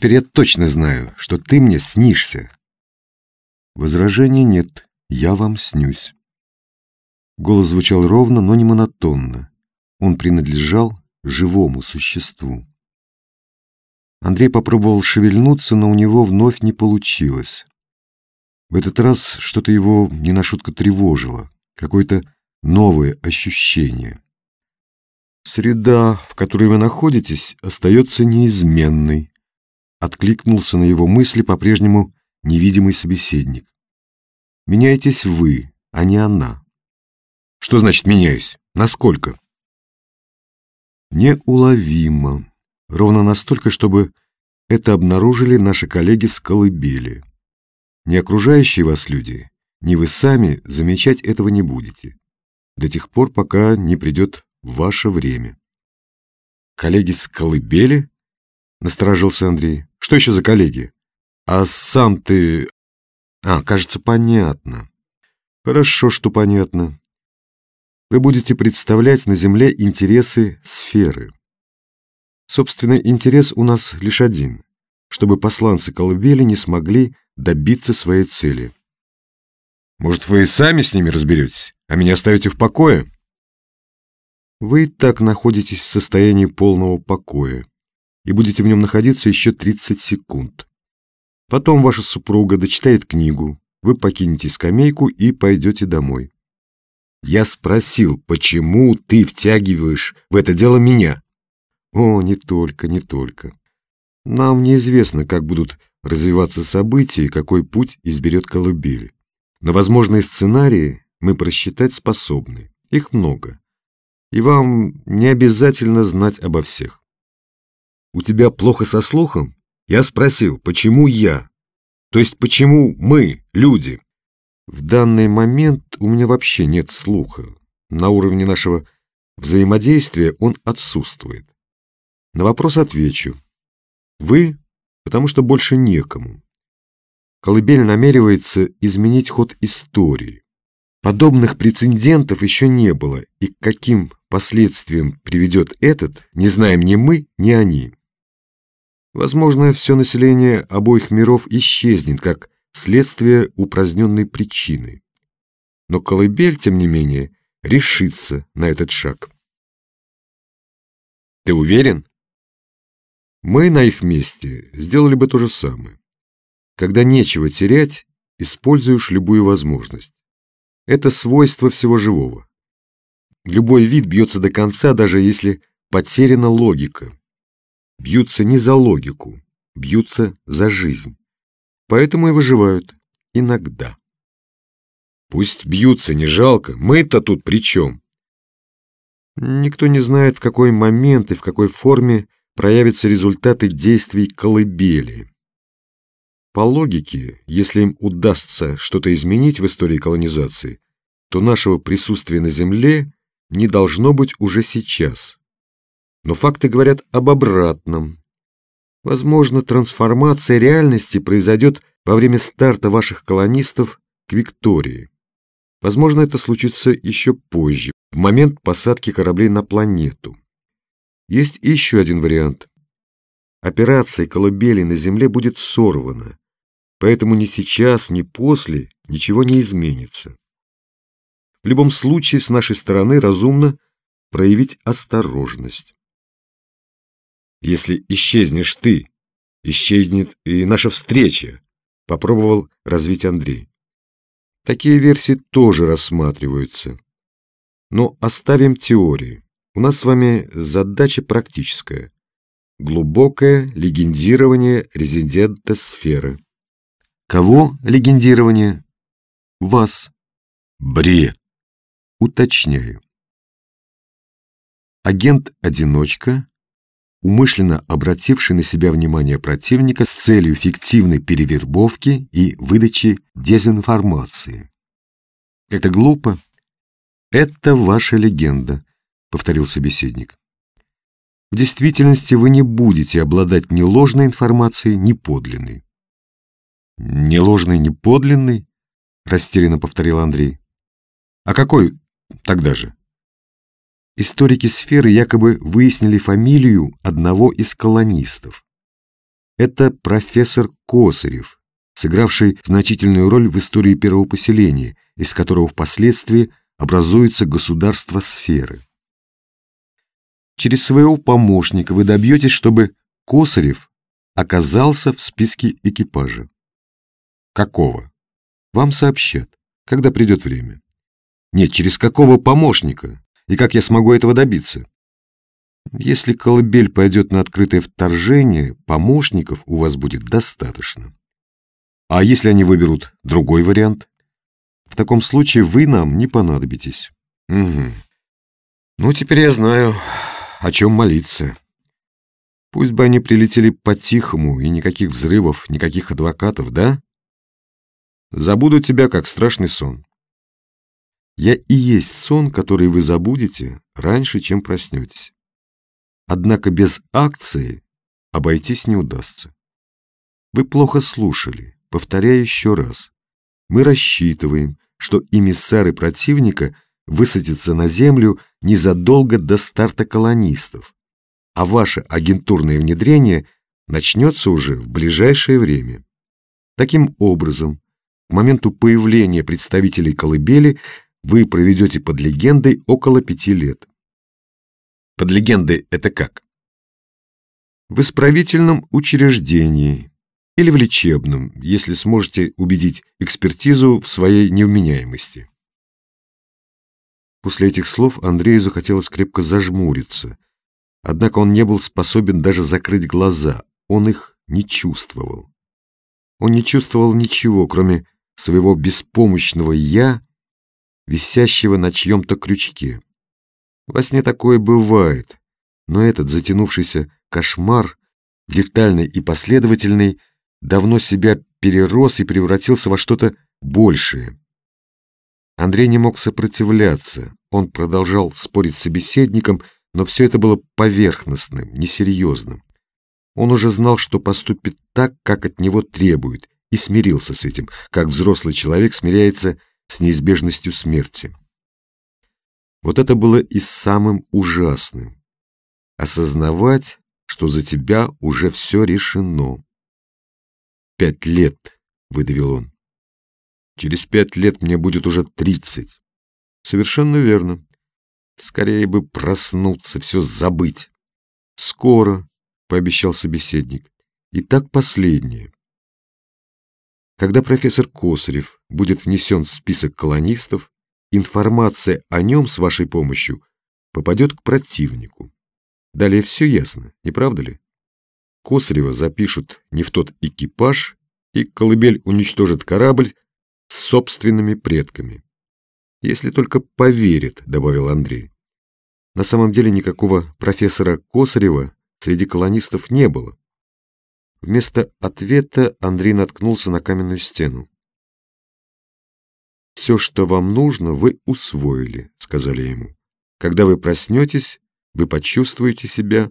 Теперь я точно знаю, что ты мне снишься. Возражений нет, я вам снюсь. Голос звучал ровно, но не монотонно. Он принадлежал живому существу. Андрей попробовал шевельнуться, но у него вновь не получилось. В этот раз что-то его не на шутку тревожило, какое-то новое ощущение. Среда, в которой вы находитесь, остается неизменной. Откликнулся на его мысли по-прежнему невидимый собеседник. Меняетесь вы, а не она. Что значит меняюсь? Насколько? Неуловимо. Ровно настолько, чтобы это обнаружили наши коллеги с колыбели. Не окружающие вас люди, ни вы сами замечать этого не будете. До тех пор, пока не придет ваше время. Коллеги с колыбели? Насторожился Андрей. Что еще за коллеги? А сам ты... А, кажется, понятно. Хорошо, что понятно. Вы будете представлять на Земле интересы сферы. Собственно, интерес у нас лишь один, чтобы посланцы колыбели не смогли добиться своей цели. Может, вы и сами с ними разберетесь, а меня оставите в покое? Вы и так находитесь в состоянии полного покоя и будете в нем находиться еще 30 секунд. Потом ваша супруга дочитает книгу, вы покинете скамейку и пойдете домой. Я спросил, почему ты втягиваешь в это дело меня? О, не только, не только. Нам неизвестно, как будут развиваться события и какой путь изберет колыбель. Но возможные сценарии мы просчитать способны. Их много и вам не обязательно знать обо всех. У тебя плохо со слухом? Я спросил, почему я? То есть почему мы, люди? В данный момент у меня вообще нет слуха. На уровне нашего взаимодействия он отсутствует. На вопрос отвечу. Вы, потому что больше некому. Колыбель намеревается изменить ход истории. Подобных прецедентов еще не было, и к каким последствиям приведет этот, не знаем ни мы, ни они. Возможно, все население обоих миров исчезнет, как следствие упраздненной причины. Но колыбель, тем не менее, решится на этот шаг. Ты уверен? Мы на их месте сделали бы то же самое. Когда нечего терять, используешь любую возможность. Это свойство всего живого. Любой вид бьется до конца, даже если потеряна логика. Бьются не за логику, бьются за жизнь. Поэтому и выживают иногда. Пусть бьются, не жалко, мы-то тут при чем? Никто не знает, в какой момент и в какой форме проявятся результаты действий колыбели. По логике, если им удастся что-то изменить в истории колонизации, то нашего присутствия на Земле не должно быть уже сейчас. Но факты говорят об обратном. Возможно, трансформация реальности произойдет во время старта ваших колонистов к Виктории. Возможно, это случится еще позже, в момент посадки кораблей на планету. Есть еще один вариант. Операция колыбели на Земле будет сорвана, Поэтому ни сейчас, ни после ничего не изменится. В любом случае, с нашей стороны разумно проявить осторожность. Если исчезнешь ты, исчезнет и наша встреча, попробовал развить Андрей. Такие версии тоже рассматриваются. Но оставим теории. У нас с вами задача практическая. Глубокое легендирование резидента сферы. Кого легендирование? Вас. Бред. Уточняю. Агент-одиночка, умышленно обративший на себя внимание противника с целью фиктивной перевербовки и выдачи дезинформации. Это глупо. Это ваша легенда, повторил собеседник. В действительности вы не будете обладать ни ложной информацией, ни подлинной. «Не ложный, не подлинный?» — растерянно повторил Андрей. «А какой тогда же?» Историки сферы якобы выяснили фамилию одного из колонистов. Это профессор Косарев, сыгравший значительную роль в истории первого поселения, из которого впоследствии образуется государство сферы. Через своего помощника вы добьетесь, чтобы Косарев оказался в списке экипажа. Какого? Вам сообщат, когда придет время. Нет, через какого помощника? И как я смогу этого добиться? Если колыбель пойдет на открытое вторжение, помощников у вас будет достаточно. А если они выберут другой вариант? В таком случае вы нам не понадобитесь. Угу. Ну, теперь я знаю, о чем молиться. Пусть бы они прилетели по-тихому, и никаких взрывов, никаких адвокатов, да? Забуду тебя, как страшный сон. Я и есть сон, который вы забудете раньше, чем проснетесь. Однако без акции обойтись не удастся. Вы плохо слушали. Повторяю еще раз. Мы рассчитываем, что эмиссары противника высадятся на землю незадолго до старта колонистов, а ваше агентурное внедрение начнется уже в ближайшее время. Таким образом, к моменту появления представителей колыбели вы проведете под легендой около пяти лет. Под легендой это как? В исправительном учреждении или в лечебном, если сможете убедить экспертизу в своей невменяемости. После этих слов Андрею захотелось крепко зажмуриться. Однако он не был способен даже закрыть глаза, он их не чувствовал. Он не чувствовал ничего, кроме своего беспомощного «я», висящего на чьем-то крючке. Во сне такое бывает, но этот затянувшийся кошмар, детальный и последовательный, давно себя перерос и превратился во что-то большее. Андрей не мог сопротивляться, он продолжал спорить с собеседником, но все это было поверхностным, несерьезным. Он уже знал, что поступит так, как от него требуют, и смирился с этим, как взрослый человек смиряется с неизбежностью смерти. Вот это было и самым ужасным. Осознавать, что за тебя уже все решено. «Пять лет», — выдавил он. «Через пять лет мне будет уже тридцать». «Совершенно верно. Скорее бы проснуться, все забыть». «Скоро», — пообещал собеседник. «И так последнее. Когда профессор Косарев будет внесен в список колонистов, информация о нем с вашей помощью попадет к противнику. Далее все ясно, не правда ли? Косарева запишут не в тот экипаж, и колыбель уничтожит корабль с собственными предками. Если только поверит, добавил Андрей. На самом деле никакого профессора Косарева среди колонистов не было. Вместо ответа Андрей наткнулся на каменную стену. «Все, что вам нужно, вы усвоили», — сказали ему. «Когда вы проснетесь, вы почувствуете себя